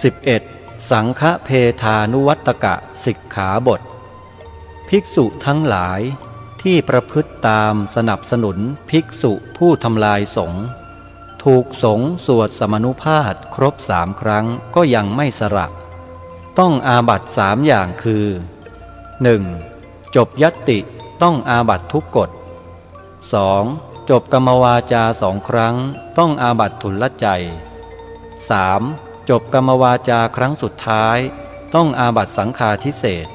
11. สังฆเพทานุวัตกะสิกขาบท ภิกษุทั้งหลายที่ประพฤติตามสนับสนุนภิกษุผู้ทำลายสงฆ์ถูกสงฆ์สวดสมนุภาพครบสามครั้งก็ยังไม่สระ ต้องอาบัตสามอย่างคือ 1. จบยตติต้องอาบัตทุกกฎ 2. จบกรรมวาจาสองครั้งต้องอาบัตทุลละใจ 3. จบกรรมวาจาครั้งสุดท้าย ต้องอาบัตสังฆาทิเศษ